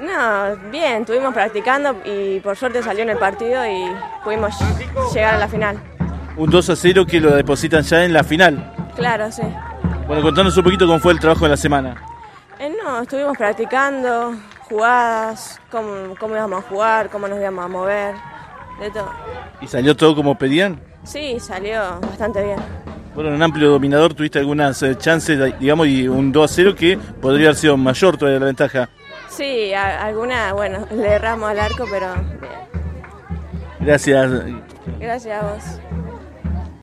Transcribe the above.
No, bien, estuvimos practicando y por suerte salió en el partido y pudimos llegar a la final. Un 2 a 0 que lo depositan ya en la final. Claro, sí. Bueno, contanos un poquito cómo fue el trabajo de la semana. Eh, no, estuvimos practicando jugadas, cómo, cómo íbamos a jugar, cómo nos íbamos a mover, de todo. ¿Y salió todo como pedían? Sí, salió bastante bien. Bueno, en un amplio dominador tuviste algunas eh, chances, digamos, y un 2 a 0 que podría haber sido mayor todavía la ventaja. Sí, alguna, bueno, le erramos al arco, pero. Gracias. Gracias a vos.